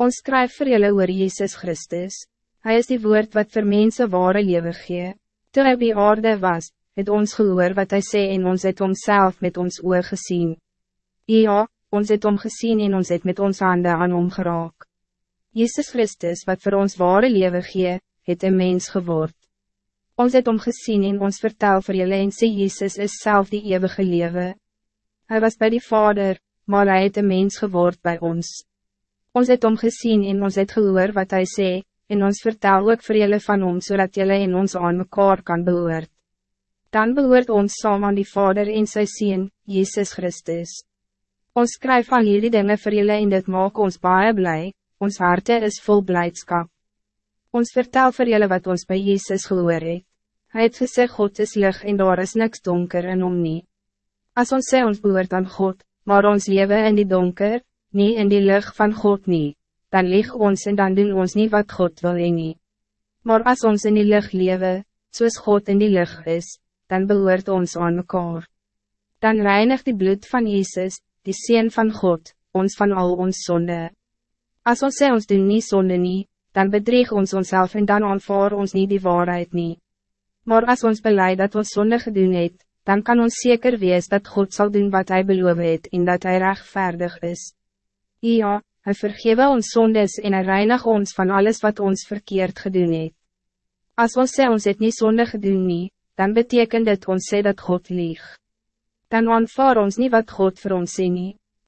Ons skryf vir julle oor Jezus Christus. Hij is die woord wat vir mense ware lewe gee. Toe hy op die aarde was, het ons gehoor wat hij sê en ons het homself met ons oor gezien. Ja, ons het hom gezien en ons het met ons handen aan hom geraak. Jezus Christus wat voor ons ware lewe gee, het een mens geword. Ons het hom gezien en ons vertel vir julle en sê Jezus is zelf die eeuwige lewe. Hij was bij die Vader, maar hij het een mens geword bij ons. Ons het om gezien en ons het gehoor wat hij zei, en ons vertel ook vir julle van hom, zodat jullie in ons aan mekaar kan behoort. Dan behoort ons saam aan die Vader en sy Seen, Jezus Christus. Ons skryf al hierdie dinge vir julle en dit maak ons baie blij, ons harte is vol blijdschap. Ons vertel vir julle wat ons bij Jezus gehoor het. Hy het gesê God is lig en daar is niks donker in hom nie. As ons sê ons behoort aan God, maar ons leven in die donker, niet in die lucht van God niet, dan lig ons en dan doen ons niet wat God wil en nie. Maar als ons in die lucht leven, zoals God in die lucht is, dan behoort ons aan mekaar. Dan reinigt die bloed van Jezus, die Seen van God, ons van al ons zonde. Als ons sê ons doen nie zonde nie, dan bedrieg ons onszelf en dan aanvaar ons niet die waarheid nie. Maar als ons beleid dat ons zonde gedoen het, dan kan ons zeker wees dat God zal doen wat hij beloof het en dat hij rechtvaardig is. Ja, hij vergewe ons zondes en hij reinig ons van alles wat ons verkeerd gedoen het. Als ons sê ons het nie sonde gedoen nie, dan betekent het ons sê dat God lieg. Dan aanvaar ons niet wat God voor ons sê nie.